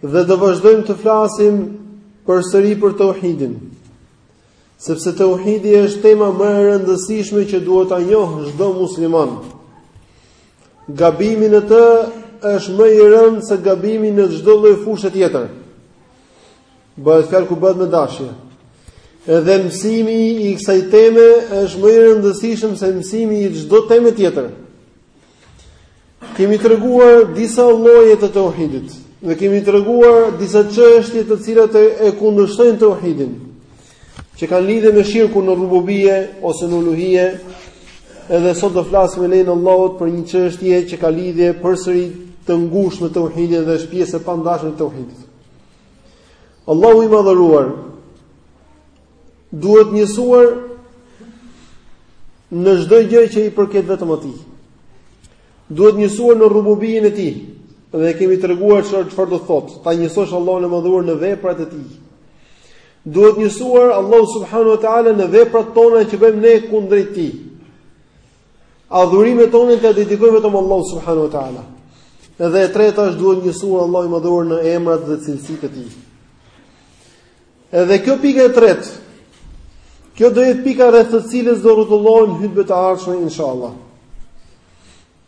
Dhe do vazhdojmë të flasim përsëri për teuhidin. Sepse teuhidi është tema më e rëndësishme që duhet ta njohë çdo musliman. Gabimi në të është më i rëndë se gabimi në çdo lloj fushe tjetër. Bëhet fjalë kur bëhet me dashje. Edhe mësimi i kësaj teme është më i rëndësishëm se mësimi i çdo teme tjetër. Kemi treguar disa lloje të teuhidit, dhe kemi treguar disa çështje të cilat e kundërshtojnë teuhidin, që kanë lidhje me shirkun në rububie ose në uluhie, edhe sot do flasim me lejen e Allahut për një çështje që ka lidhje përsëri të ngushtë me teuhidin dhe është pjesë e pandashme e teuhidit. Allahu i madhëruar, duhet njësuar në çdo gjë që i përket vetëm atij. Duhet njësuar në rububien e tij. Dhe e kemi treguar çfarë do thotë, ta njësosh Allahun e madhëruar në veprat e tij. Duhet njësuar Allahu subhanahu wa taala në veprat tona që bëjmë ne kundrejt tij. Adhurimet tona t'ia dedikojmë vetëm Allahut subhanahu wa taala. Dhe e treta është duhet njësuar Allahu i madhëruar në emrat dhe cilësitë e tij. Edhe kjo pika e tretë. Kjo do jetë pika rreth të cilës do rrotullohen hutbet e ardhshme inshallah.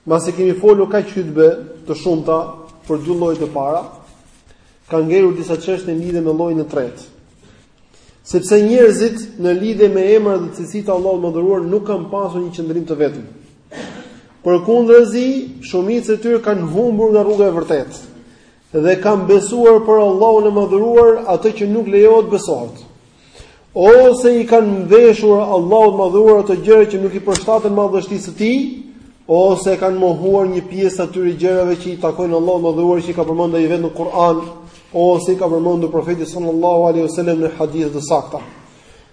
Mbasi kemi folur kaq hutbe të shumta për dy llojet e para, kanë ngelur disa çështje në lidhje me llojin e tretë. Sepse njerëzit në lidhje me emrat dhe cilësitë e Allahut madhëruar nuk kanë pasur një qëndrim të vetëm. Përkundrazi, shumica e tyre kanë humbur nga rruga e vërtetë. Dhe kanë besuar për Allahun e Madhëruar atë që nuk lejohet të besohet. Ose i kanë mveshur Allahut Madhëruar ato gjëra që nuk i përshtaten madhështisë së Tij, ose kanë mohuar një pjesë të atyre gjërave që i takojnë Allahut Madhëruar që i ka përmendur ai vetë në Kur'an, ose i ka përmendur profeti sallallahu alaihi wasallam në hadithe të sakta.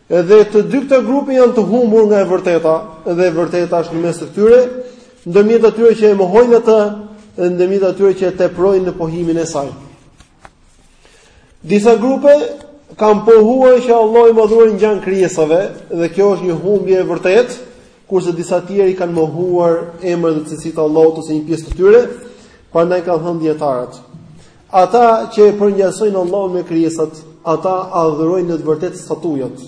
Dhe të dy këto grupe janë të humbur nga e vërteta, dhe e vërteta është në mes të këtyre, ndërmjet atyre që e mohojnë atë, dhe ndërmjet atyre që e teprojnë në pohimin e saj. Disa grupe kanë pohuar që Allahu i madhëruar i ngjan krijesave dhe kjo është një humbje e vërtetë, kurse disa tjerë i kanë mohuar emrat dhe cilësitë e Allahut ose një pjesë të tyre, prandaj kanë thënë dietarët. Ata që e përngjasojnë Allahun me krijesat, ata adhurojnë në të vërtetë statujat.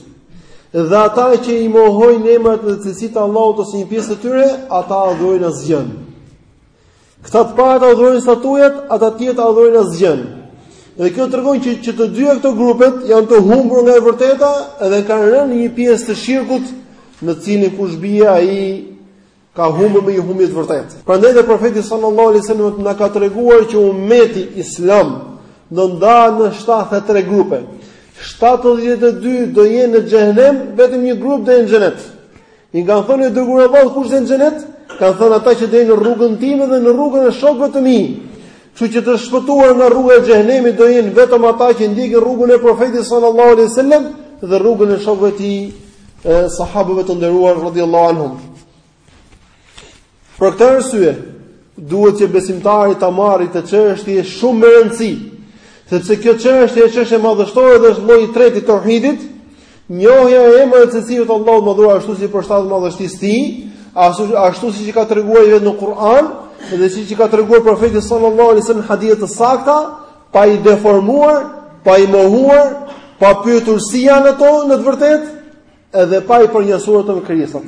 Dhe ata që i mohojnë emrat dhe cilësitë e Allahut ose një pjesë të tyre, ata adhurojnë asgjën. Këta të parët adhurojnë statujat, ata të tjerët adhurojnë asgjën. Dhe kjo tregon që që të dyja këto grupet janë të humbur nga e vërteta dhe kanë rënë në një pjesë të shirkut në të cilin kush bie ai ka humbur me një humbje të vërtetë. Prandaj dhe profeti sallallahu alaihi wasallam na ka treguar që ummeti islam do ndahet në 73 grupe. 72 do jenë në xhenem, vetëm një grup do jenë në xhenet. I kanë thënë i dërguar i Allahut kush do jenë në xhenet? Ka thënë ata që do jenë në rrugën time dhe në rrugën e shokëve të mi. Kështu që të shpëtuar nga rruga e xhenemit do jenë vetëm ata që ndjekin rrugën e profetit sallallahu alaihi wasallam dhe rrugën e shokëve të tij, sahabëve të nderuar radhiyallahu anhum. Për këtë arsye, duhet që besimtari ta marrë këtë çështje shumë me rëndësi, sepse kjo çështje është çështje madhështore dhe është lloji i tretë i tauhidit, njohja e emrave e cilësive të Allahut të madhëruar ashtu si i përshtatet madhështisë së tij, ashtu ashtu siç i ka treguar vetë në Kur'an dhe siç i ka treguar profeti sallallahu alaihi wasallam në hadithe të sakta, pa i deformuar, pa i mohuar, pa pyetur si janë ato në të vërtetë, edhe pa i përngjasuar me krijesat.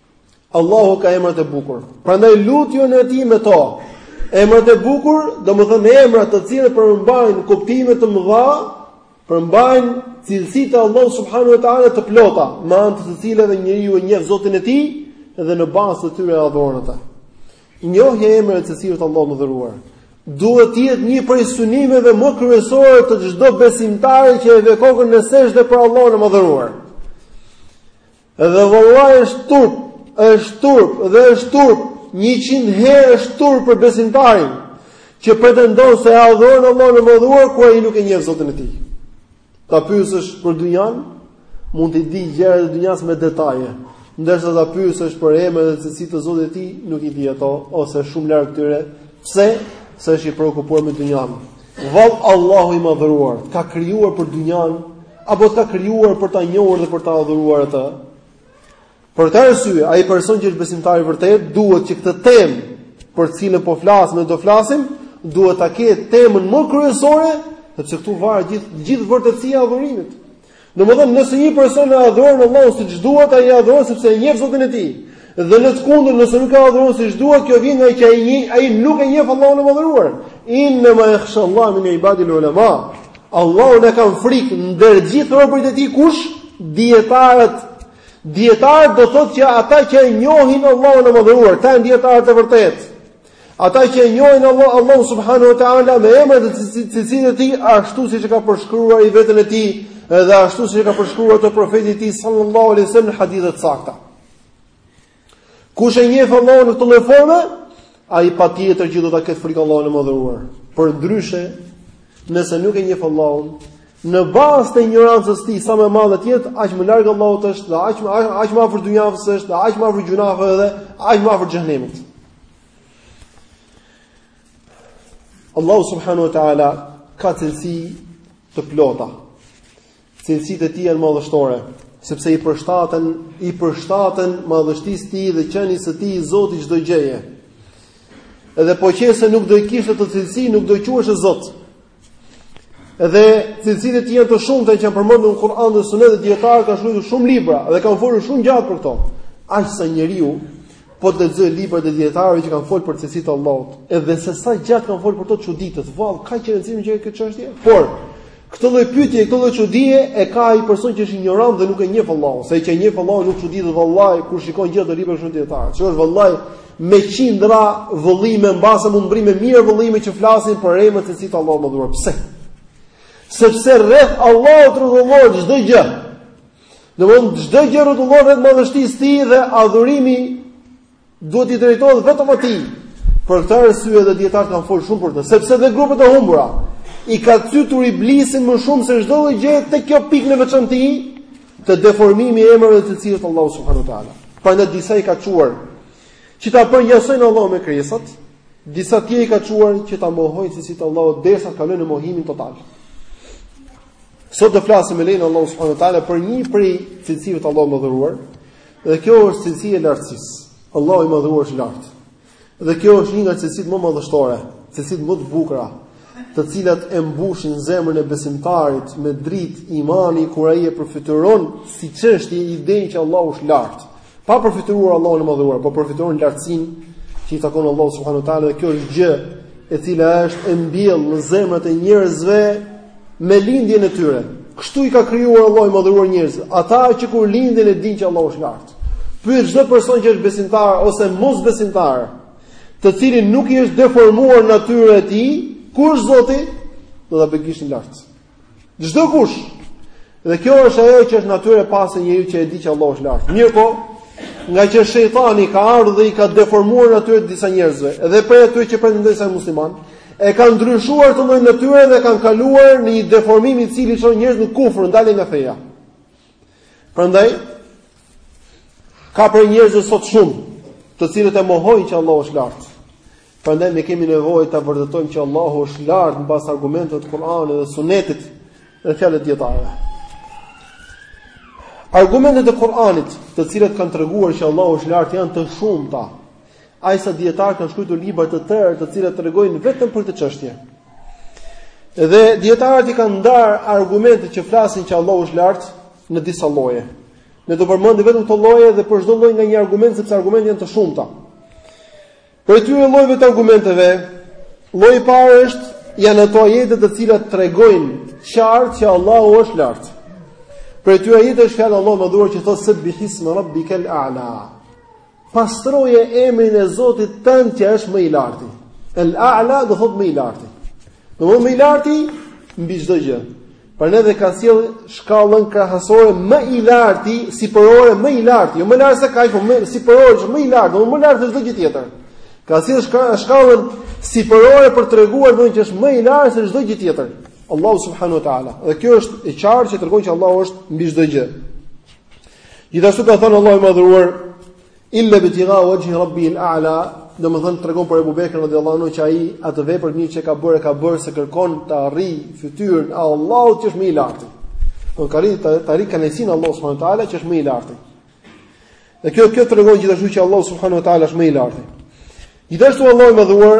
Allahu ka emrat e bukur. Prandaj lutjuni atij me to. Emrat e bukur, domethënë emra të cilët përmbajnë kuptime të mëdha, përmbajnë cilësitë e Allahut subhanuhu teala të plota, me anë të të cilave njeriu e njeh Zotin e tij dhe në bazë të tyre e adhuron atë. Njohja e emrave e cilësive të Allahut të madhëruar duhet të jetë një prej synimeve më kryesore të çdo besimtari që e vë kokën në sexhde për Allahun e madhëruar. Dhe vallahi është turp, është turp dhe është turp, 100 herë është turp për besimtarin që pretendon se e adhuron Allahun e madhëruar kur ai nuk e njeh Zotin e tij. Ta pyesësh për dynjan, mund t'i dijë gjërat e dynjas me detaje, ndërsa ta pyesësh për emrat dhe cilësitë e Zotit të tij, nuk i di ato ose shumë larg këtyre. Pse? Se është i preokupuar me dynjan. Vallë Allahu i madhëruar të ka krijuar për dynjan apo të ka krijuar për ta njohur dhe për ta adhuruar atë? Për këtë arsye, ai person që është besimtar i vërtetë duhet që këtë temë për të cilën po flasim dhe do flasim, duhet ta ketë temën më kryesore, sepse këtu varet gjithë gjithë vërtetësia e adhurimit. Domethënë, nëse një person e adhuron Allahun siç duhet, ai e adhuron sepse e njeh Zotin e tij. Dhe në të kundërt, nëse nuk e adhuron siç duhet, kjo vjen nga që ai një, ai nuk e njeh Allahun e madhëruar. Inna ma yakhshallaha min ibadihil ulama. Allahun e kanë frikë ndër gjithë robërit e tij kush? Dijetarët. Dijetarët do thotë që ata që e njohin Allahun e madhëruar, ata janë dijetarët e vërtetë. Ata që e njohin Allah, Allahu subhanahu wa taala me emrat e cilësitë e tij, ashtu siç e ka përshkruar ai veten e tij, edhe ashtu siç e ka përshkruar profeti i tij sallallahu alaihi wasallam në hadithe të sakta. Kush e njeh Allahun në këto forma, ai patjetër që do ta ketë frikë Allahun e madhëruar. Përndryshe, nëse nuk e njeh Allahun, në bazë të injorancës së tij sa më madhe të jetë, aq më larg Allahut është, dhe aq më aq më afër dynjavës është, dhe aq më afër gjynaheve dhe aq më afër xhehenemit. Allahu subhanahu wa taala ka cilësi të plota. Cilësitë e tij janë madhështore, sepse i përshtaten i përshtaten madhështisë së tij dhe qenisë së tij Zot i çdo gjëje. Edhe po qe se nuk do i kishte këto cilësi, nuk do quhej Zot. Dhe cilësitë e tjera të shumta që janë përmendur në Kur'an dhe Sunet dhe dijetarët kanë shkruar shumë libra dhe kanë folur shumë gjatë për këto. Aq sa njeriu po të lexojë librat e dijetarëve që kanë folur për cilësitë e Allahut, edhe se sa gjatë kanë folur për to çuditet, vallë kaq e rëndësishme qe kjo çështje. Por këtë lloj pyetje, këtë lloj çudie e ka ai person që është injorant dhe nuk e njeh Allahun, se që e njeh Allahun nuk çuditet vallahi kur shikon gjërat e librave, shumë dijetarë. Që është vallahi me qindra vëllime, mbase mund mbërrijë me mijëra vëllime që flasin për emrat e cilësitë e Allahut të madhëruar. Pse? Sepse rreth Allahut rrotullohet çdo gjë. Domethënë çdo gjë rrotullohet rreth madhështisë së tij dhe adhurimi duhet t'i drejtohet vetëm atij. Për këtë arsye dhe dijetarët kanë fol shumë për të, sepse dhe grupet e humbura i ka cytur iblisi më shumë se çdo gjë te kjo pikë në veçanti, te deformimi i emrave dhe cilësive të Allahut subhanahu wa taala. Prandaj disa i ka çuar që ta përngjasojnë Allahun me krijesat, disa të tjerë i ka çuar që t'i mohojnë cilësitë e Allahut derisa kalojnë në mohimin total. Sot do flasim me lejen e Allahut subhanahu wa taala për një prej cilësive të Allahut të madhëruar, dhe kjo është cilësia e lartësisë. Allahu i madhëruar është i lartë. Dhe kjo është një nga cilësitë më madhështore, cilësitë më të bukura, të cilat e mbushin zemrën e besimtarit me dritë imani kur ai e përfytyron si çështje idenë që Allahu është i lartë. Pa përfytyruar Allahun e madhëruar, po përfytyron lartësinë që i takon Allahut subhanuhu teala dhe kjo është gjë e cila është e mbjellë në zemrat e njerëzve me lindjen e tyre. Kështu i ka krijuar Allahu i madhëruar njerëzit. Ata që kur lindin e dinë që Allahu është i lartë. Pyet çdo person që është besimtar ose mosbesimtar, të cilit nuk i është deformuar natyra e tij, ku është Zoti, do ta bëjë gishtin lart. Çdokush Dhe kjo është ajo që është natyra e pastër e njeriut që e di që Allahu është lart. Mirëpo, ngaqë shejtani ka ardhur dhe i ka deformuar natyrën e disa njerëzve, edhe prej atyre që pretendojnë se janë muslimanë, e kanë ndryshuar këtë lloj natyre dhe kanë kaluar në një deformim i cili çon njerëzit në kufër, në dalje nga feja. Prandaj ka prej njerëzve sot shumë, të cilët e mohojnë që Allahu është lart. Prandaj ne kemi nevojë ta vërtetojmë që Allahu është lart mbas argumenteve të Kur'anit dhe Sunetit dhe fjalët e dijetarëve. Argumentet e Kur'anit, të cilat kanë treguar që Allahu është lart, janë të shumta. Aq sa dijetarë kanë shkruar libra të tërë, të cilat tregojnë vetëm për këtë çështje. Dhe dijetarët i kanë ndarë argumentet që flasin që Allahu është lart në disa lloje. Ne do përmendim vetëm këto lloje dhe për çdo lloj nga një argument sepse argumentet janë të shumta. Prej këtyre llojeve të argumenteve, lloji i parë është janë ato ajete të cilat tregojnë qartë që Allahu është lart. Prej këtyre ajeteve është fjala e Allahut të Madhëruar që thotë sebbihisme rabbikal a'la. Pastroje emrin e Zotit tënd që është më i larti. El a'la do thotë më i larti. Domethënë më i larti mbi çdo gjë. Prandaj edhe ka sjellë shkallën krahasore më i larti, sipërore më i larti, jo më lart se kaq, por sipërore më i lartë, më lart se çdo gjë tjetër. Ka sjellë shkallën sipërore për të treguar domethënë që është më i lartë se çdo gjë tjetër. Allahu subhanahu wa taala. Dhe kjo është e qartë që tregon që Allahu është mbi çdo gjë. Gjithashtu ka thënë Allahu i madhëruar, Illa btigha wajhi rabbihi al-a'la, domethënë tregon për Abu Bekrin radhiyallahu anhu që ai atë vepër të mirë që ka bërë e ka bërë se kërkon të arrijë fytyrën e Allahut që është më i lartë. Do të arrijë të arrijë kënaqësinë e Allahut subhanahu wa taala që është më i lartë. Dhe kjo kjo tregon gjithashtu që Allahu subhanahu wa taala është më i lartë. Gjithashtu Allahu i madhëruar,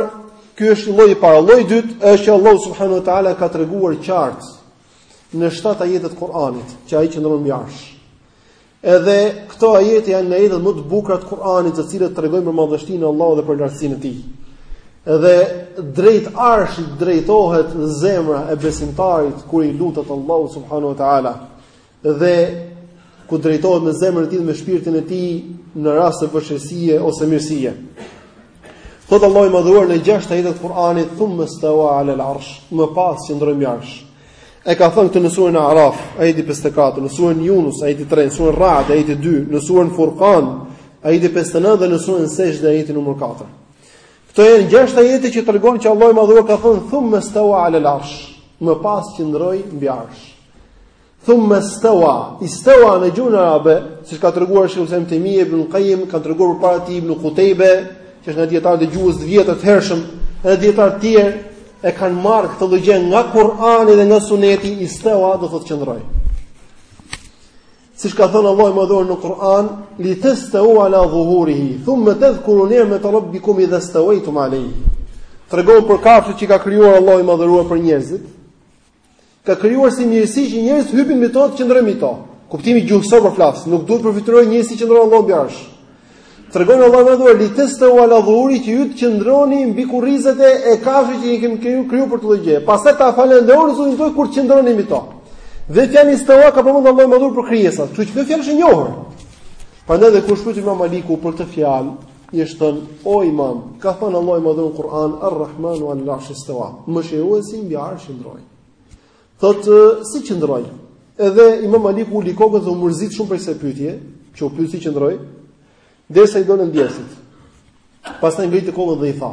ky është lloji i parë, lloji i dytë është që Allahu subhanahu wa taala ka treguar qartë në shtatë ajete të Kuranit, që ai qëndron mbi arsh. Edhe këto ajete janë nga ajetet më të bukura të Kur'anit, të cilat tregojnë për madhështinë e Allahut dhe për lartësinë e Tij. Edhe drejt arshit drejtohet zemra e besimtarit kur i lutet Allahu subhanahu wa taala. Dhe ku drejtohet me zemrën e tij dhe me shpirtin e tij në rast të vështirësie ose mirësie. Thotë Allahu i madhëruar në gjashtë ajete të Kur'anit, "Thumma stawa 'ala al-'arsh", më pas qëndroi mbi arsh. E ka thënë këtë në surën Araf, ajeti 54, në surën Yunus, ajeti 3, në surën Ra'd, ajeti 2, në surën Furqan, ajeti 59 dhe në surën Sejdë, ajeti numër 4. Këto janë gjashtë ajete që tregojnë që Allahu i Madhëruar ka thënë thumma stawa 'ala al-arsh, më pas qëndroi mbi arsh. Thumma stawa, istawa në gjuhën arabe, siç ka treguar Sheikh Ibn Taymiyyah ibn Qayyim, ka treguar përpara tij Ibn Qutaybe, që është një dijetar i gjuhës të vjetër të hershëm, edhe dijetarë të tjerë e kanë marrë këtë logjikë nga Kur'ani dhe nga Suneti istewa do të thotë qëndroi. Siç ka thënë Allahu i madhëruar në Kur'an, li tastawu ala dhuhurihi, thumma tadhkuru ni'mat rabbikum idha stawaytum alayhi. Tregon për kafshët që i ka krijuar Allahu i madhëruar për njerëzit, Ka krijuar si mënyrë që njerëzit hypin mbi to, qëndrojnë mbi to. Kuptimi gjuhësor po flas, nuk duhet përfytyrojë njeri si qëndron Allahu mbi arsh. Tregon Allahu i madhëruar li testewu ala dhuhurihi që ju të qëndroni mbi kurrizet e e kafshëve që i kemi kriju kriju për këtë lloj gjëje. Pastaj ta falënderoni Zotin kur të qëndroni mbi to. Dhe fjalën istawa ka përmendur Allahu i madhëruar për krijesat. Kështu që kjo fjalë është e njohur. Prandaj dhe kur është pyetur Imam Maliku për këtë fjalë, I është thënë, o imam, ka thënë Allahu i madhëruar në Kur'an, Ar-Rahmanu ala al-Arsh istawa, Mëshiruesi mbi arsh qëndroi. Thotë, si qëndroi? Edhe imam Maliku uli kokën dhe u mërzit shumë për këtë pyetje, që u pyet si qëndroi, derisa i dolën djersët. Pastaj ngriti kokën dhe i tha,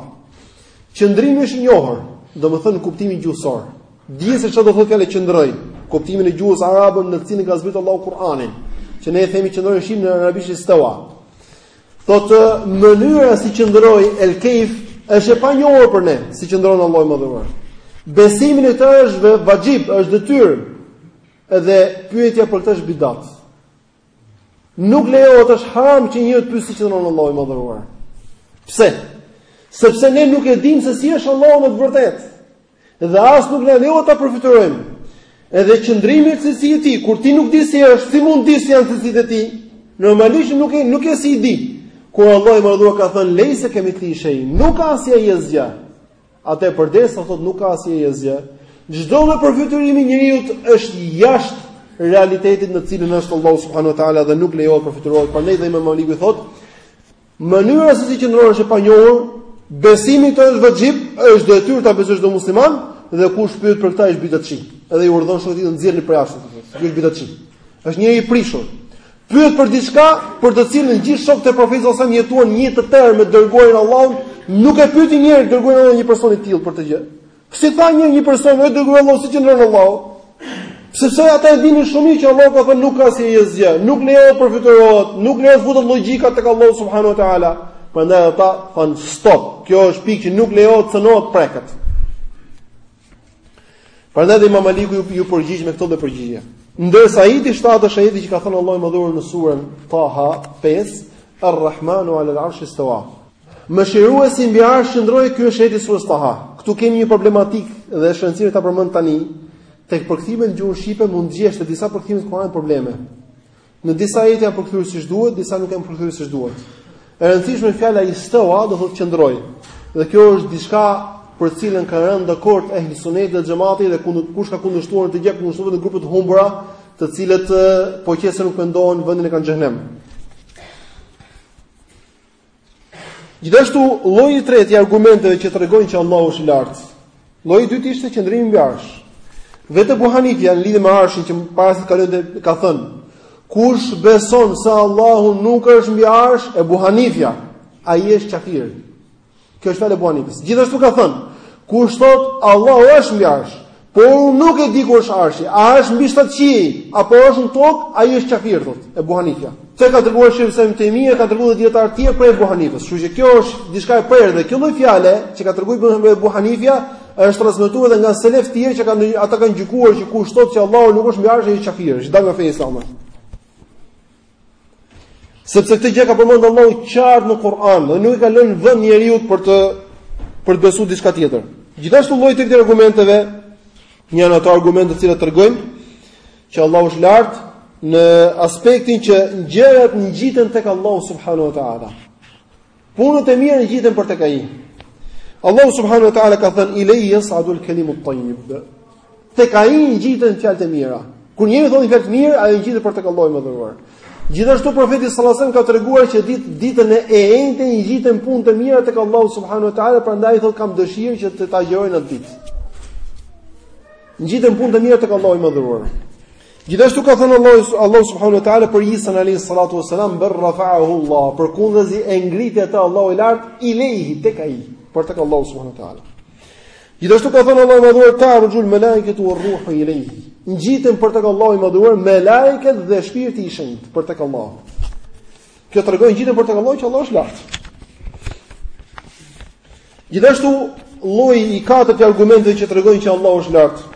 qëndrimi është i njohur, domethënë kuptimi gjuhësor, dihet se çë do thotë fjala qëndroi, kuptimi në gjuhën arabe në të cilën ka zbritur Allahu Kur'anin, që ne e themi qëndroi në shqip, në arabisht istawa. Thotë mënyra si qëndroi El Keif është e panjohur për ne, si qëndron Allahu i madhëruar. Besimi në këtë është vaxhib, është detyrë. Edhe pyetja për këtë është bidat. Nuk lejohet është haram që njeriu të pyesë si qëndron Allahu i madhëruar. Pse? Sepse ne nuk e dimë se si është Allahu në të vërtetë. Dhe as nuk na lejohet ta përfytyrojmë. Edhe qëndrimi është cilësi e tij, kur ti nuk di si është, si mund di si janë cilësitë e tij? Normalisht nuk e nuk e si di. Kur Allahu i madhëruar ka thënë lejse kemithlihi shej, nuk ka si Ai asgjë. Atë përderisa thotë nuk ka si Ai asgjë. Çdo lloj përfytyrimi i njeriut është jashtë realitetit në cilin është Allahu subhanahu wa taala dhe nuk lejohet të përfytyrohet. Prandaj dhe Imam Maliku thotë Mënyra se si qëndron është e panjohur, besimi në këtë është vaxhib, është detyrë ta besojë çdo musliman dhe kush pyet për këtë është bidatçi. Edhe i urdhëron shokët ta nxjerrin përjashta. Ky është bidatçi. Është njeri i prishur. Pyet për diçka për të cilën gjithë shokët e profetit a.s. jetuan një jetë të tërë me të dërguarin e Allahut, nuk e pyeti njeri të dërguarin e Allahut një person i tillë për këtë gjë. S'i tha një një person, "O i dërguar i Allahut, si qëndron Allahu?" Sepse ata e dinin shumë mirë që Allahu ka thënë nuk ka si Ai asgjë, nuk lejohet përfytyrohet, nuk lejohet të futet logjika tek Allahu subhanahu wa taala. Prandaj ata thanë stop. Kjo është pikë që nuk lejohet të cënohet, të preket. Prandaj dhe Imam Maliku iu, iu përgjigj me këtë lloj përgjigje. Ndërsa ajeti i 7 është ajeti që ka thënë Allahu i madhëruar në surën Taha 5, Ar-Rahmanu 'ala al-'arshi istawa. Mëshiruesi mbi arsh qëndroi ky është ajeti i surës Taha. Ktu kemi një problematikë dhe është e rëndësishme ta përmend tani. Tek përkthimet në gjuhën shqipe mund të gjesh në disa përkthime të Kuranit probleme. Në disa ajete janë përkthyer siç duhet, disa nuk janë përkthyer siç duhet. E rëndësishme fjala istawa do thotë qëndroi. Dhe kjo është diçka për të cilën kanë rënë dakord ehli sunnet dhe xhemati dhe ku kush ka kundërshtuar këtë gjë, kanë kundërshtuar grupet e humbura, të cilët po qe se nuk pendohen vendin e kanë në xhehenem. Gjithashtu, lloji i tretë i argumenteve që tregojnë që Allahu është i lartë. Lloji i dytë ishte qëndrimi mbi arsh. Vetë Ebu Hanifja në lidhje me arshin që para se të kalonte ka thënë: Kush beson se Allahu nuk është mbi arsh, Ebu Hanifja, ai është kafir. Kjo është fjalë e Ebu Hanifës. Gjithashtu ka thënë: Kush thot Allahu është mbi arsh, Por nuk e di ku është arshi, a është mbi shtatë qiej, apo është në tokë, ai është kafir thot Ebu Hanifja. Këtë ka treguar shejhul islam Ibn Tejmije, ka treguar dhe dijetarë tjerë prej Ebu Hanifës. Kështu që kjo është diçka e prerë dhe kjo lloj fjale që ka treguar Ebu Hanifja, është transmetuar edhe nga selef tjerë që kanë, ata kanë gjykuar që kush thot që Allahu nuk është mbi arsh, është kafir, është dalë nga feja islame. Sepse këtë gjë ka përmendur Allahu qartë në Kur'an, dhe nuk i ka lënë vend njeriut për të për të besuar diçka tjetër. Gjithashtu lloji i tretë i argumenteve janë ato argumente të cilat tregojnë që Allahu është lart në aspektin që gjërat ngjiten tek Allahu subhanahu wa taala. Punët e mira ngjiten për tek ai. Allahu subhanahu wa taala ka thënë ilayhi yas'adu al-kalimu at-tayyib. Tek ai ngjiten fjalët e mira. Kur njeriu thot një fjalë të mirë, ajo ngjitet për tek Allahu i madhëruar. Gjithashtu profeti sallallahu alajhi wasallam ka treguar që ditë ditën e enjte ngjiten punët e mira tek Allahu subhanahu wa taala, prandaj thotë kam dëshirë që të agjëroj atë ditë. Ngjiten punët e mira tek Allahu i madhëruar. Gjithashtu ka thënë Allahu Allahu subhanahu wa taala për Isa alayhi salatu wasalam bal rafa'ahu Allah, përkundazi e ngriti atë Allahu lart ilayhi tek ai, për tek Allahu subhanahu wa taala. Gjithashtu ka thënë Allahu i madhëruar ta'rujul malaikatu war ruhu ilayhi. Ngjiten për tek Allahu i madhëruar melaiket dhe shpirti i shenjtë për tek Allahu. Kjo tregon ngjiten për tek Allahu që Allahu është lart. Gjithashtu lloji i katërt i argumenteve që tregojnë që Allahu është lart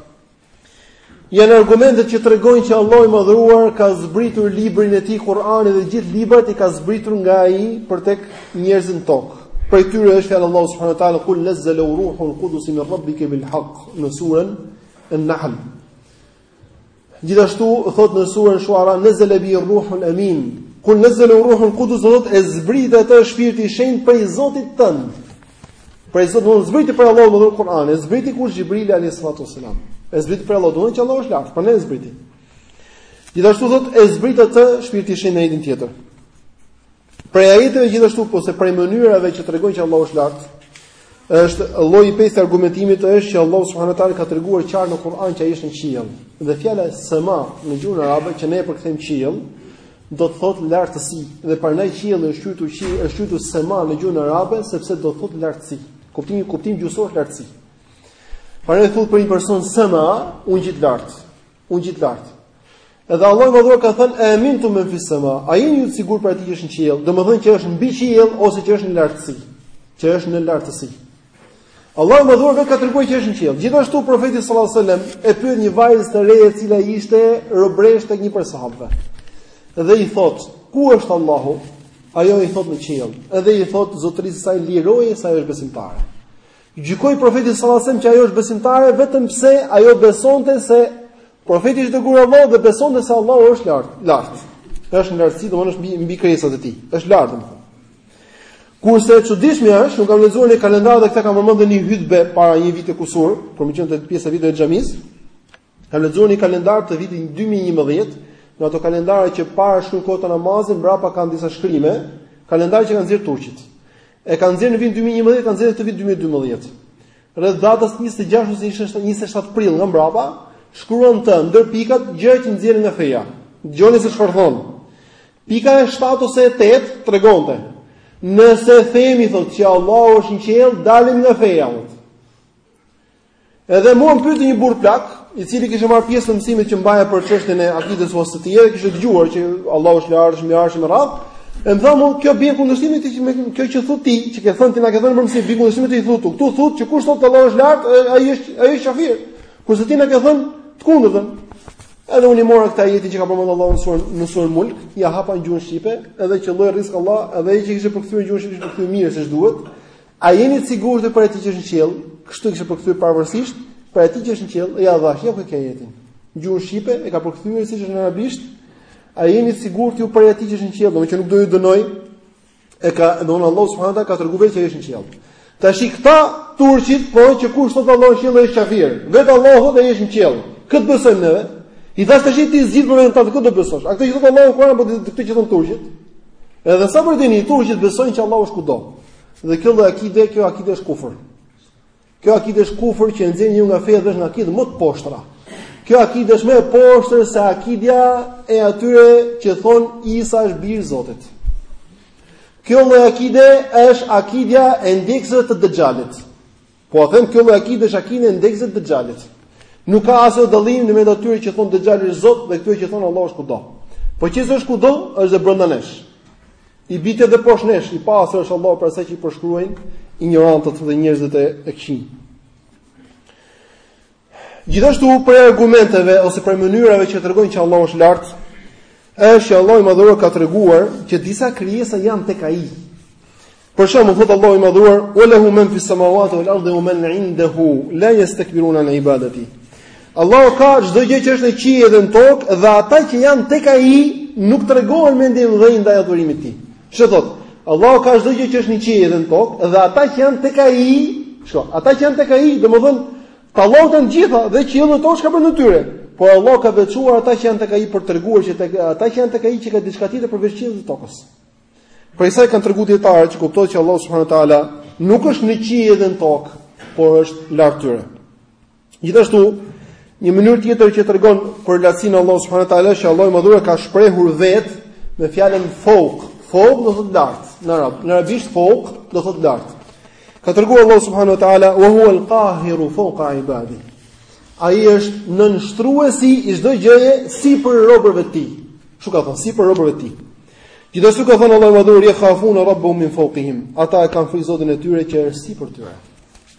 Janë argumentet që tregojnë që Allahu i Madhëruar ka zbritur librin e tij Kur'anin dhe gjithë librat i ka zbritur nga ai për tek njerëzit në tokë. Prej tyre është fjala e Allahut subhanahu wa taala kul nazzalahu ruhul qudus min rabbika bil haqq në surën An-Nahl. Gjithashtu thot në surën Shuara nazala bihi ruhul amin. Kul nazzalahu ruhul qudus thotë e zbriti atë shpirti i shenjtë prej Zotit tënd. Prej Zotit, e zbriti prej Allahut Kur'anin, e zbriti kush, Xhibrili alayhi salatu wasalam. E zbriti prej Allahut, domethënë që Allahu është lart, për ne e zbriti. Gjithashtu thot e zbriti atë shpirti i shenjtë në ajetin tjetër. Prej ajeteve gjithashtu ose prej mënyrave që tregojnë që Allahu është lart, është lloji i pestë i argumentimit është që Allahu subhanahu wa taala ka treguar qartë në Kur'an që ai është në qiell. Dhe fjala sama në gjuhën arabe që ne e përkthejmë qiell, do të thotë lartësi dhe prandaj qielli është quajtur qi është quajtur sema në gjuhën arabe sepse do të thotë lartësi. Kuptimi kuptim gjuhësor është lartësi. Prandaj thuhet për një person sema, u ngjit lart. U ngjit lart. Edhe Allahu i madhëruar ka thënë e emintum men fis sema. A jeni ju të sigurt për atë që është në qiell? Domethënë që është mbi qiell ose që është në lartësi. Që është në lartësi. Allahu i Madhëruar vetë ka treguar që është në qiell. Gjithashtu profeti sallallahu alajhi wasallam e pyet një vajzë të re e cila ishte robëreshë tek një prej sahabëve. Dhe i thotë, "Ku është Allahu?" Ajo i thotë në qiell. Edhe i thotë zotërisë së saj liroje se ajo është besimtare. Gjykoi profeti sallallahu alajhi wasallam që ajo është besimtare vetëm pse ajo besonte se profeti është i dërguar i Allahut dhe besonte se Allahu është lart, lart. Është në lartësi, domthonë është mbi mbi krijesat e tij. Është lart domthonë. Kurse e çuditshmja është, unë kam lexuar një kalendar dhe këtë e kam përmendur në një hutbe para një viti e kusur, kur kemi qenë te pjesa e vjetër e xhamisë. Kam lexuar një kalendar të vitit 2011, në ato kalendare që para shkruan kohët e namazit, mbrapa kanë disa shkrime, kalendar që kanë nxjerr turqit. E kanë nxjerr në vitin 2011, kanë nxjerr te viti 2012. Rreth datës 26 ose 27 prill nga mbrapa, shkruante ndër pikat gjëra që të nxjerrin nga feja. Dgjoni se çfarë thonë. Pika e 7 ose e 8 tregonte. Nëse themi thotë që Allahu është në qiell, dalim nga feja. Edhe mua më pyeti një burr plak, i cili kishte marrë pjesë në mësimet që mbaja për çështjen e akidës ose të tjera, kishte dëgjuar që Allahu është lart, mbi Arsh. Erdh e më tha, kjo bie në kundërshtim me kjo që thu ti, që ke thënë ti na ke thënë për mësim, bie në kundërshtim me ç'thu ti. Këtu thotë që kush thotë Allahu është lart, ai është qafir. Kurse ti na ke thënë të kundërtën. Edhe unë i mora këtë ajetin që ka përmendur Allahu në surën në surën Mulk, ja hapa në gjuhën shqipe, edhe qëlloi rrisk Allahu, edhe ai që e kishte përkthyer në gjuhën shqipe, kishte përkthyer mirë siç duhet. A jeni të sigurt për atë që është në qiell? Kështu e kishte përkthyer pavarësisht për atë që është në qiell, ja dhash, ja ku e ke ajetin. Në gjuhën shqipe e ka përkthyer siç është në arabisht. A jeni të sigurt ju për atë që është në qiell, domethënë nuk do ju dënojë? E ka don Allah subhanahu wa taala ka treguar që është në qiell. Tashi këta turqit thonë që kush thot Allah në qiell është kafir. Vetë Allahu thotë që është në qiell. Kë të besojmë neve. I thash tashi ti zgjidhe vetë kë do besosh. A këtë që thot Allahu në Kur'an apo këtë që thon turqit. Edhe sa për dijeni turqit besojnë që Allahu është kudo. Dhe kjo lloj akide, kjo akide është kufër. Kjo akide është kufër që e nxjerr njeriun nga feja dhe është nga akidet më të poshtra. Kjo akide është më e poshtër se akidja e atyre që thon Isa është bir i Zotit. Kjo lloj akide është akidja e ndjekësve të Dexhalit. Po e them kjo lloj akide është akidja e ndjekësve të Dexhalit. Nuk ka asnjë dallim në mes atyre që thon Dexhali është Zot dhe këtyre që thon Allahu është kudo. Po qe se është kudo, është edhe brenda nesh. I bite dhe poshtë nesh, i pastër është Allahu prej asaj që i përshkruajnë injorantët dhe njerëzit e këqinj. Gjithashtu prej argumenteve ose prej mënyrave që tregojnë që Allahu është lart, është që Allahu i madhëruar ka treguar që disa krijesa janë tek ai. Për shembull, thotë Allahu i madhëruar, "Wa lahu man fis samawati wal ardi wa man 'indahu la yastakbiruna an ibadati." Allahu ka çdo gjë që është në qiell dhe në tokë dhe ata që janë tek ai nuk tregohen mendjemëdhenj ndaj adhurimit të tij. Çfarë thotë? Allahu ka çdo gjë që është në qiell dhe në tokë dhe ata që janë tek ai, çka? Ata që janë tek ai, domethënë të Allahut të gjitha dhe qiell dhe tokë ka prej atyre. Por Allahu ka veçuar ata që janë tek ai për të treguar që tek ata që janë tek ai që ka diçka tjetër përveç qiellit dhe tokës. Prej kësaj kanë treguar dietarët që kuptohet që Allahu subhanahu wa taala nuk është në qiell dhe në tokë, por është lart tyre. Gjithashtu, një mënyrë tjetër që tregon për lartësinë e Allahut subhanahu wa taala që Allahu i madhëruar e ka shprehur vetë me fjalën fawq. Fawq do thotë lart. Në arab, në arabisht fawq do thotë lart. Ka treguar Allahu subhanahu wa taala wa huwa al-qahiru fawqa ibadi. Ai është nënshtruesi i çdo gjëje sipër robërve të tij. Ça ka thënë sipër robërve të tij. Gjithashtu ka thënë Allahu i madhëruar yakhafuna rabbahum min fawqihim. Ata e kanë frikë Zotin e tyre që është sipër tyre.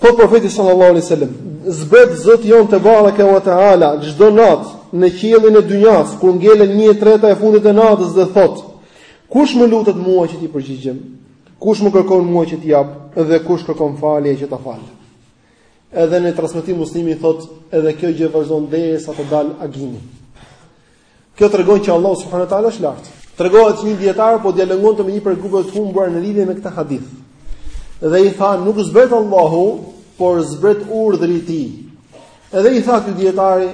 Thotë profeti sallallahu alaihi wasallam, zbret Zoti jonë tabaraka wa taala çdo natë në qiellin e dynjasë kur ngelen 1/3 e fundit e natës dhe thotë, kush më lutet mua që t'i përgjigjem? Kush më kërkon mua që t'i jap dhe kush kërkon falje që ta fal? Edhe në transmetim Muslimi thotë, edhe kjo gjë vazhdon derisa të dalë agimi. Kjo tregon që Allahu subhanahu wa taala është lart. Tregohet se një dietar po dialogonte me një prej grupeve të humbura në lidhje me këtë hadith. Dhe i tha, nuk zbret Allahu, por zbret urdhri i tij. Edhe i tha ky dietari,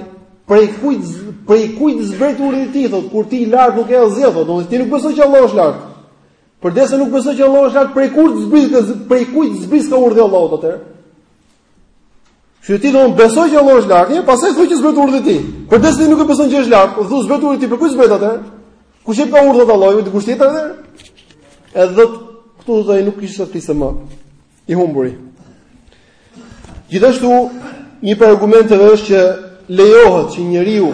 prej kujt prej kujt zbret urdhri i tij, thotë, kur ti lart nuk ke asgjë, thotë, domethënë ti nuk beson që Allahu është lart. Përderisa nuk beson që Allahu është lart, prej kujt zbret prej kujt zbritka urdhri i Allahut atëherë? Që ti do të besosh që Allahu është lart, e pastaj thua që zbret urdhri i tij. Përderisa ti nuk e beson që është lart, e thua zbret urdhri i tij prej kujt zbret atëherë? Kush e ka urdhrin Allahu dhe kush tjetër atë? Edhe këtu do ai nuk kishte ç'të thoshte më i humburi. Gjithashtu një prej argumenteve është që lejohet që njeriu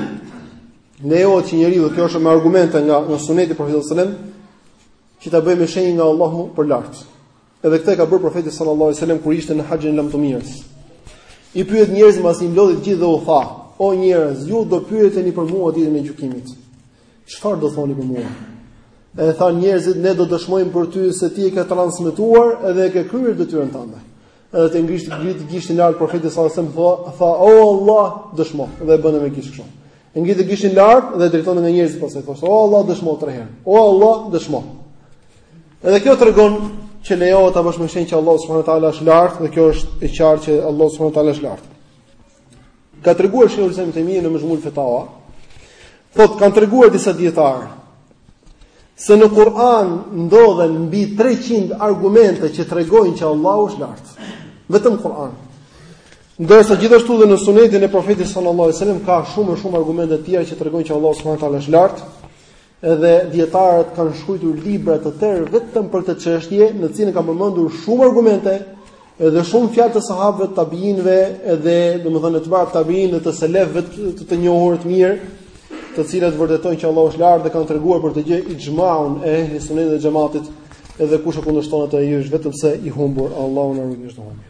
lejohet që njeriu, kjo është me argumente nga nga suneti i profetit sallallahu alajhi wasallam që ta bëjë me shenjë nga Allahu për lart. Edhe këtë e ka bërë profeti sallallahu alajhi wasallam kur ishte në haxhin e lamtumirës. I pyet njerëzit mbasi i mblodhi të gjithë dhe u tha: "O njerëz, ju do pyeteni për mua ditën e gjykimit. Çfarë do thoni për mua?" Edhe thanë njerëzit: "Ne do dëshmojmë për ty se ti e ke transmetuar dhe e ke kryer detyrën tënde." Edhe e ngrinte gishtin lart profeti sallallahu alajhi wasallam tha: "O Allah, dëshmo." Dhe e bënte me gisht kështu. E ngrinte gishtin lart dhe e drejtonte nga njerëzit pastaj thoshte: "O Allah, dëshmo tre herë." O Allah, dëshmo. Edhe kjo tregon që lejohet ta bësh me shenjë që Allahu subhanahu wa taala është lart dhe kjo është e qartë që Allahu subhanahu wa taala është lart. Ka treguar Sheikhul Islam Ibn Tejmije në Mexhmul Fetawa. Thotë kanë treguar disa dijetarë se në Kur'an ndodhen mbi 300 argumente që tregojnë që Allahu është lart. Vetëm Kur'an. Ndërsa gjithashtu dhe në Sunetin e Profetit sallallahu alajhi wasallam ka shumë e shumë argumente të tjera që tregojnë që Allahu subhanahu wa taala është lart. Edhe dijetarët kanë shkruar libra të tërë vetëm për këtë çështje, në të cilën kanë përmendur shumë argumente, edhe shumë fjalë të sahabëve, tabiinëve, edhe domethënë etba tabiinë të selefëve të, të, të njohur të mirë, të cilët vërtetojnë që Allahu është lart dhe kanë treguar për këtë gjë ixhmaun e ehli sunnetit dhe xhamatit, edhe kush e kundërshton atë ai është vetëm se i humbur, Allahu na ruajt nga çdo humbje.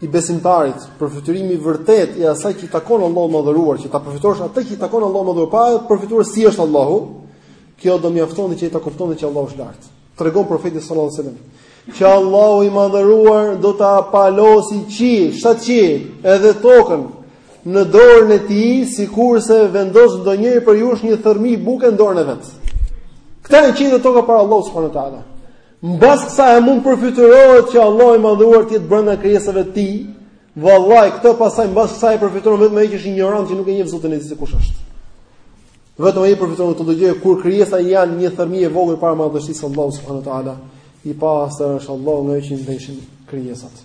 i besimtarit, përfytyrimi i vërtetë i asaj që i takon Allahut madhëruar, që ta përfytyrosh atë që i takon Allahut madhëruar, pa e përfytyruar si është Allahu, kjo do mjaftonte që ai ta kuptonte që Allahu është lart. Tregon profeti sallallahu alajhi wasallam që Allahu i madhëruar do ta palosi qiejt, shtatë qiejt, edhe tokën në dorën e tij, sikurse vendos ndonjëri prej jush një thërrime buke në dorën e vet. Këta janë qiejt dhe toka para Allahu subhanahu wa taala. Mbas kësaj a mund të përfytyrohet që Allahu i madhëruar të jetë brenda krijesave të tij. Vallahi këto pastaj mbas kësaj e përfytyron vetëm ai që është injorant që nuk e njeh Zotin e tij se kush është. Vetëm ai përfytyron këto gjëra kur krijesa janë një thërrime e vogël para madhështisë së Allahut subhanuhu teala. I pastër është Allahu nga ajo që i veshin krijesat.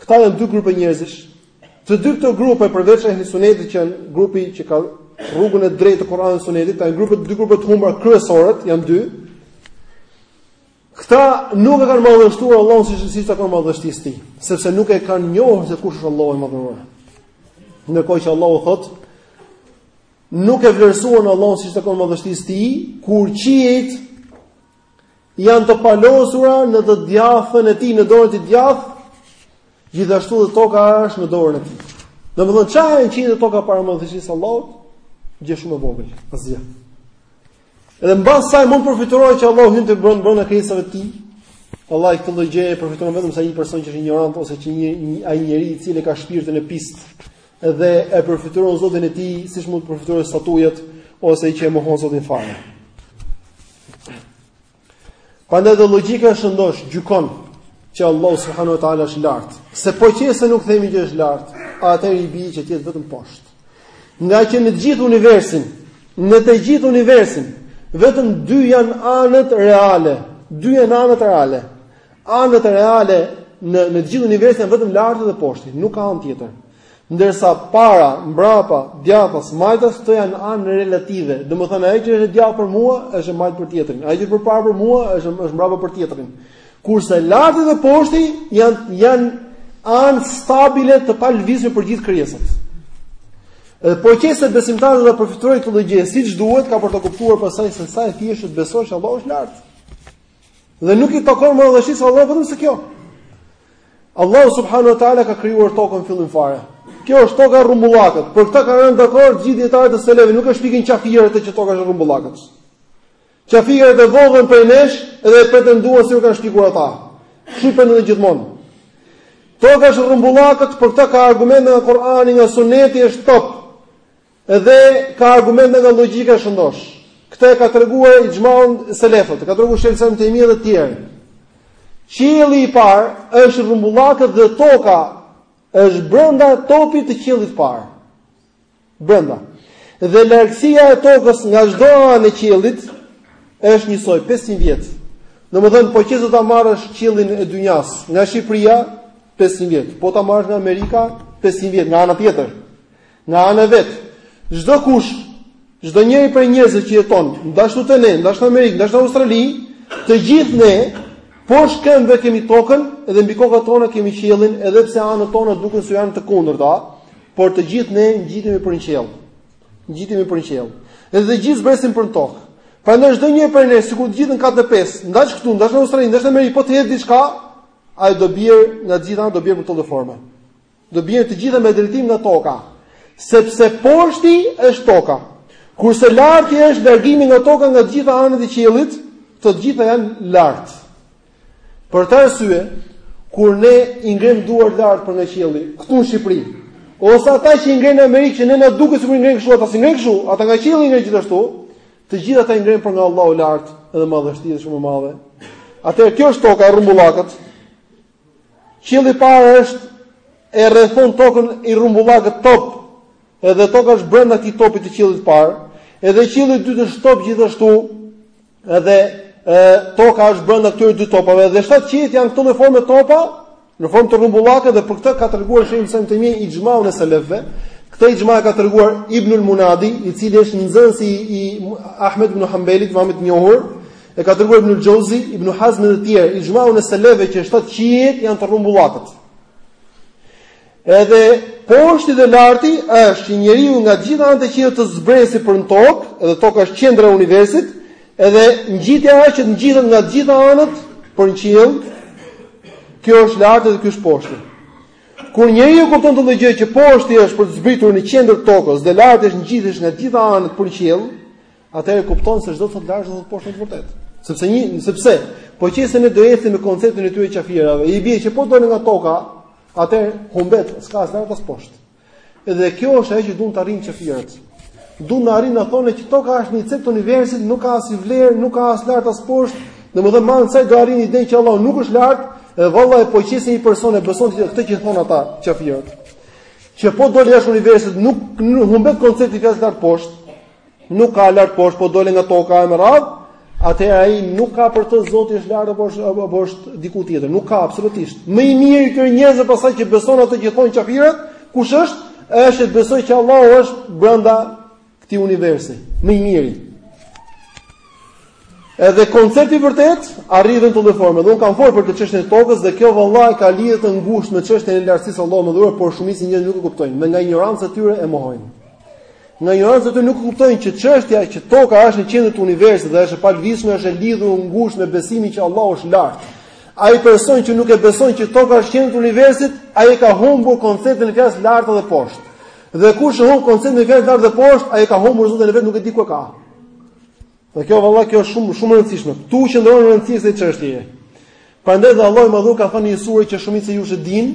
Këta janë dy grupe njerëzish. Të dy këto grupe përveç Ehli Sunetit që janë grupi që ka rrugën e drejtë të Kur'anit dhe Sunetit, janë grupe dy grupe të humbura kryesorët, janë dy. Këta nuk e kanë madhështuar Allahun siç i takon madhështisë së tij, sepse nuk e kanë njohur se kush është Allahu i madhëruar. Ndërkohë që Allahu thotë nuk e vlerësuan Allahun siç i takon madhështisë së tij, kur qiejt janë të palosura në të djathën e tij, në dorën e djathtë, gjithashtu dhe toka është në dorën e tij. Domethënë çfarë janë qiejt e toka para madhështisë së Allahut? Gjë shumë e vogël, asgjë. Edhe pastaj si mund të përfytyrohet që Allahu hyn brenda krijesave të tij. Vallahi këtë lloj gjëje e përfytyron vetëm se një person që është injorant ose që një, një ai njeriu i cili ka shpirtin e pistë dhe e përfytyron Zotin e tij siç mund të përfytyrojë statujat ose që e mohon Zotin fare. Prandaj dhe logjika e shëndoshë gjykon që Allahu subhanahu wa taala është lart. Se po qe se nuk themi që është lart, atëherë i bie që të jetë vetëm poshtë. Ngaqë në të gjithë universin, në të gjithë universin, vetëm dy janë anët reale, dy janë anët reale. Anët reale në në të gjithë universin janë vetëm lart dhe poshtë, nuk ka anë tjetër. Ndërsa para, mbrapa, djathtas, majtas këto janë anë relative. Domethënë ajo që është e djathtë për mua është e majtë për tjetrin. Ajo që është përpara për mua është është mbrapa për tjetrin. Kurse lart dhe poshtë janë janë anë stabile të palëvizshme për gjithë krijesat. Edhe po qe se besimtari do ta përfytyrojë këtë gjë siç duhet, ka për ta kuptuar pasaj se sa e thjeshtë është të besosh Allahu është lart. Dhe nuk i takon madhështisë së Allahut vetëm se kjo. Allahu subhanahu wa taala ka krijuar tokën në fillim fare. Kjo është toka e rrumbullakët. Për këtë kanë rënë dakord gjithë dijetarët e selefëve, nuk e shpikën qafirët që toka është rrumbullakët. Qafirët e vodhën prej nesh dhe e pretenduan se e kanë shpikur ata. Kështu prandaj gjithmonë. Toka është rrumbullakët, për këtë ka argumente nga Kur'ani, nga Suneti është top. Edhe ka argumente nga logjika e shëndoshë. Këtë e ka treguar ixhmaun e selefëve, ka treguar Shejhul Islam Ibn Tejmije dhe të tjerë. Qielli i parë është i rrumbullakët dhe toka është brenda topit të qiellit të parë. Brenda. Dhe largësia e tokës nga çdo anë e qiellit është njësoj 500 vjet. Domethënë po qe se do ta marrësh qiellin e dynjas nga Shqipëria 500 vjet, po ta marrësh nga Amerika 500 vjet nga ana tjetër. Nga ana e vet, çdokush, çdo njeri prej njerëzve që jeton, ndashtu te ne, ndashtu në Amerikë, ndashtu në Australi, të gjithë ne poshtë këmbëve kemi tokën dhe mbi kokat tona kemi qiellin, edhe pse anët tona duken se janë të kundërta, por të gjithë ne ngjitemi për një qiell. Ngjitemi për një qiell. Dhe të gjithë zbresim për tokë. Prandaj çdo njeri prej ne, sikur të gjithë në katë pesë, ndash këtu, ndash në Australi, ndash në Amerikë, po të hedh diçka, ajo do bjerë nga të gjitha, do bjerë për të forma. Do bjerë të gjitha me drejtim nga toka, sepse poshti është toka. Kurse larti është largimi nga toka nga të gjitha anët e qiellit, të gjitha janë lart. Për këtë arsye, kur ne i ngremë duart lart për nga qielli, këtu në Shqipëri, ose ata që i ngrenë në Amerikë që ne na duket sikur i ngrenë kështu, ata s'i ngrenë kështu, ata nga qielli i ngrenë gjithashtu, të gjitha ata i ngrenë për nga Allahu lart, edhe madhështia është shumë e madhe. Atëherë kjo është toka e rrumbullakët, Qielli i parë është e rrethon tokën i rrumbullakët top, edhe toka është brenda këtij topi të qiellit të parë, edhe qielli i dytë është top gjithashtu, edhe e, toka është brenda këtyre dy topave dhe shtat qiejt janë këto në formë topa, në formë të rrumbullakë dhe për këtë ka treguar Shejhul Islam Ibn Tejmije ixhmaun e selefëve. Këtë ixhma e ka treguar Ibnul Munadi, i cili është nxënës i, i Ahmed ibn Hanbelit, imamit të njohur, E ka treguar Ibnul Xheuzi, Ibnu Hazmi dhe të tjerë, ixhmaun e selefëve që shtat qiejt janë të rrumbullakët. Edhe poshti dhe larti është që njeriu nga gjitha anët e qiejve të zbresi për në tokë, edhe toka është qendra e universit, edhe ngjitja është që të ngjitet nga gjitha anët për në qiell. Kjo është larti dhe ky është poshti. Kur njeriu kupton këtë gjë që poshti është për të zbritur në qendër të tokës dhe larti është ngjitesh nga gjitha anët për në qiell, Atëherë kupton se ç'do të thotë lart do të thotë poshtë në të vërtetë. Sepse një, sepse po qe se ne do ecim me konceptin e tyre të qafirave, i bie që po dole nga toka, atëherë humbet, s'ka as lart as poshtë. Edhe kjo është ajo që duan të arrijnë qafirat. Duan të arrijnë të thonë që toka është në një cep të universit, nuk ka asnjë vlerë, nuk ka as lart as poshtë. Domethënë me anë të kësaj do arrijnë idenë që Allahu nuk është lart, edhe vallahi po qe se një person e beson këtë që thon ata qafirat. Që po dole jashtë universit, nuk, nuk humbet koncepti i fjalës lart poshtë. nuk ka lart poshtë, po dole nga toka e me radhë, atëherë ai nuk ka për të Zoti është lart apo është apo është diku tjetër, nuk ka absolutisht. Më i miri i këtyre njerëzve pastaj që beson ato që thonë qafirat, kush është? Është të besoj që Allahu është brenda këtij universi, më i miri. Edhe koncepti i vërtetë arrihet në këtë formë. Dhe un kam folur për këtë çështje të tokës dhe kjo vallahi ka lidhje të ngushtë me çështjen e lartësisë së Allahut të madhëruar, por shumica e njerëzve nuk e kuptojnë, me nga injoranca e tyre e mohojnë. Nga injoranca e tyre nuk e kuptojnë që çështja që toka është në qendër të universit dhe është e palëvizshme është e lidhur ngushtë me besimin që Allahu është lart. Ai person që nuk e beson që toka është qendër e universit, ai e ka humbur konceptin e fjalës lart dhe poshtë. Dhe kush e humb konceptin e fjalës lart dhe poshtë, ai e ka humbur zotin e vet, nuk e di ku e ka. Dhe kjo valla kjo është shumë shumë e rëndësishme. Ktu qëndron rëndësia e kësaj çështjeje. Prandaj dhe Allahu i madhëruar ka thënë një sure që shumica e jush e dinë,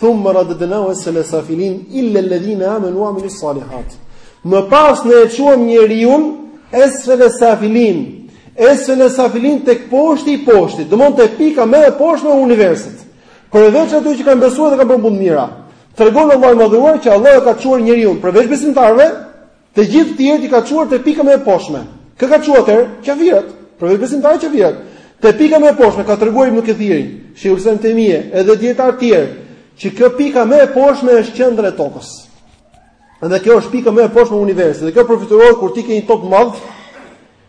thumma radadnahu asfala safilin illa alladhina amanu wa amilus salihat. Më pas ne e çuam njeriun esfele safilin. Esfele safilin tek poshti i poshtit, domethënë te pika më e poshtme e universit. Përveç atyre që kanë besuar dhe kanë bërë punë të mira. Tregon Allahu i madhëruar që Allahu e ka çuar njeriun përveç besimtarëve, Të gjithë të tjerët i ka çuar te pika më e poshtme. Kë ka çuar atëherë? Qafirat, përveç besimtarëve, qafirat. Te pika më e poshtme ka treguar Ibn Kathiri, Shejhul Islam Tejmije, edhe dijetarë të tjerë, që kjo pika më e poshtme është qendra e tokës. Dhe kjo është pika më e poshtme e universit. Dhe kjo përfytyrohet kur ti ke një top të madh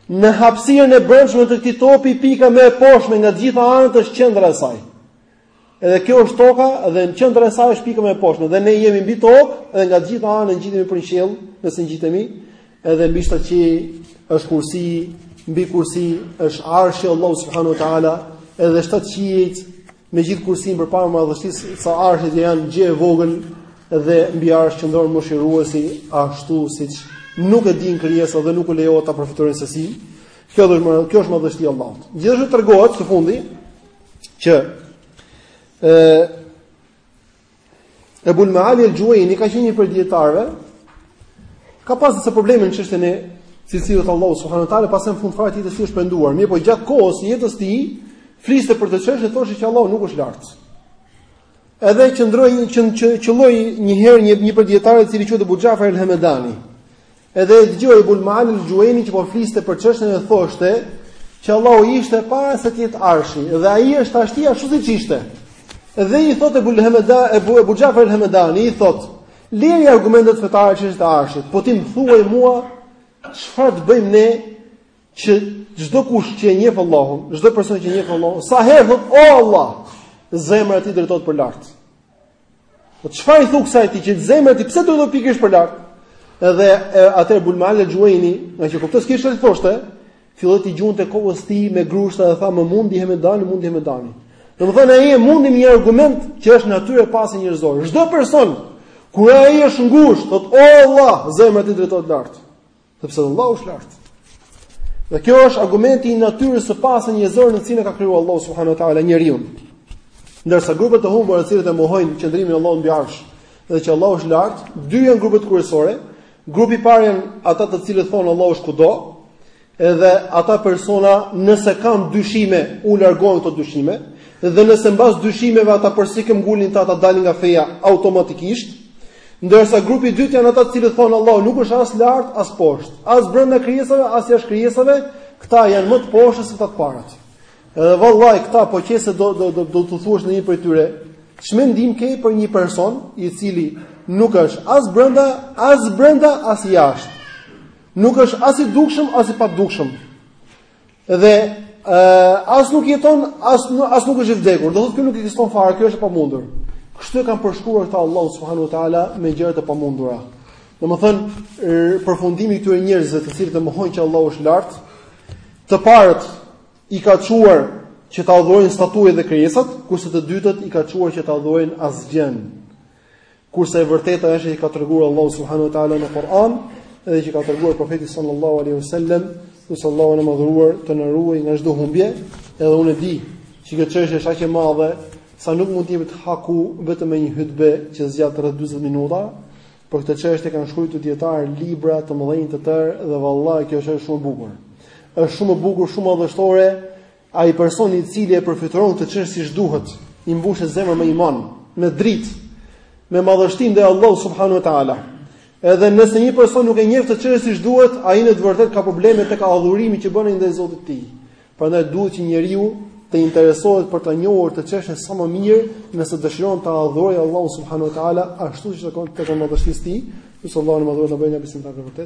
në hapësirën e brendshme të këtij topi, pika më e poshtme nga të gjitha anët është qendra e saj. Edhe kjo është toka dhe qendra e saj është pika më e poshtme dhe ne jemi mbi tokë dhe nga të gjitha anët ngjitemi për qiell, nëse ngjitemi, edhe mbi shtat qiejt është kursi, mbi kursi është arshi i Allahut subhanahu wa taala, edhe shtat qiejt me gjithë kursin përpara madhështisë së arshit janë gjë e vogël dhe mbi arsh qëndron mëshiruesi ashtu siç nuk e din krijesat dhe nuk u lejohet ta përfytyrojnë sesi. Kjo do të thotë, kjo është madhështia e Allahut. Gjithashtu tregohet së fundi që ë Ebul Maali el-Xhuvejni ka qenë një prej dijetarëve ka pasur disa probleme në çështjen e cilësive të Allahut subhanehu teala, pastaj në fund fare të jetës së tij është penduar. Mirëpo gjatë kohës jetës tij fliste për këtë çështje e thoshte që Allahu nuk është lart. Edhe qëndroi, qëlloi një herë një prej dijetarëve i cili quhet Ebu Xhafer el-Hemedani. Edhe e dëgjoi Ebul Maali el-Xhuvejnin që po fliste për çështjen e thoshte që Allahu ishte para se të jetë Arshi dhe ai është tashti ashtu siç ishte. Dhe i thotë Ibn Hamada e Ebu Ebu Xhafer el-Hemedani i thotë Lëri argumentet fetare çështjen e arshit, po ti më thuaj mua çfarë të bëjmë ne që çdo kush që e njeh Allahun, çdo person që e njeh Allahun, sa herë thot o Allah, zemra e tij drejtohet për lart. Po çfarë i thu kësaj ti që zemra e tij pse drejtohet pikërisht për lart? Edhe atëherë Ebul Maali Xhuvejni, ngaqë kuptoi s'kish ç'të thoshte, filloi të gjunte kokës tij me grushta dhe tha më mundi Hemedani, mundi Hemedani. Domethënë ai e mundi me një argument që është natyra e pastër njerëzore. Çdo person kur ai është ngushtë, thotë o Allah, zemra e tij drejtohet lart. Sepse Allahu është lart. Dhe kjo është argumenti i natyrës së pasë njerëzore në cilën ka krijuar Allahu subhanahu wa taala njeriun. Ndërsa grupet e humbura të cilët e mohojnë qëndrimin e Allahut mbi arsh dhe që Allahu është lart, dy janë grupet kryesore. Grupi i parë janë ata të cilët thonë Allahu është kudo, edhe ata persona nëse kanë dyshime, u largohen këto dyshime, dhe nëse mbas dyshimeve ata përsëri këmbëngulin, ata dalin nga feja automatikisht. Ndërsa grupi i dytë janë ata të cilët thonë Allahu nuk është as lart, as poshtë, as brenda krijesave, as jashtë krijesave, këta janë më të poshtë se këta të parët. Edhe vallai këta po qe se do do do, do t'i thuash një prej tyre, ç'mendim ke për një person i cili nuk është as brenda, as brenda, as jashtë. Nuk është as i dukshëm, as i padukshëm. Dhe uh, as nuk jeton, as as nuk është i vdekur. Do thotë ky nuk ekziston fare, kjo është e pamundur. Kështu e kanë përshkruar këta Allahun subhanahu wa taala me gjëra të pamundura. Domethënë përfundimi i këtyre njerëzve të cilët e mohojnë që Allahu është lart, të parët i ka çuar që ta adhurojnë statujat dhe krijesat, kurse të dytët i ka çuar që ta adhurojnë asgjën. Kurse e vërteta është që ka treguar Allahu subhanahu wa taala në Kur'an dhe që ka treguar profeti sallallahu alaihi wasallam, Allahu i madhëruar të na ruaj nga çdo humbje, edhe unë e di që kjo çështje është aq e madhe sa nuk mund të jepet haku vetëm me një hutbe që zgjat rreth 40 minuta. Për këtë çështje kanë shkruar dijetarë libra të mëdhenj të tërë dhe vallahi kjo është shumë e bukur. Është shumë e bukur, shumë madhështore Ai person i cili e përfytëron këtë çështje siç duhet, i mbushet zemra me iman, me dritë, me madhështi ndaj Allahut subhanahu wa taala. Edhe nëse një person nuk e njeh këtë çështje siç duhet, ai në të vërtetë ka probleme tek adhurimi që bën ndaj Zotit të tij. Prandaj duhet që njeriu të interesohet për ta njohur këtë çështje sa më mirë, nëse dëshiron ta adhurojë Allahun subhanahu wa taala ashtu siç i takon madhështisë së tij. Allahu i madhëruar na bëftë besimtarë të vërtetë.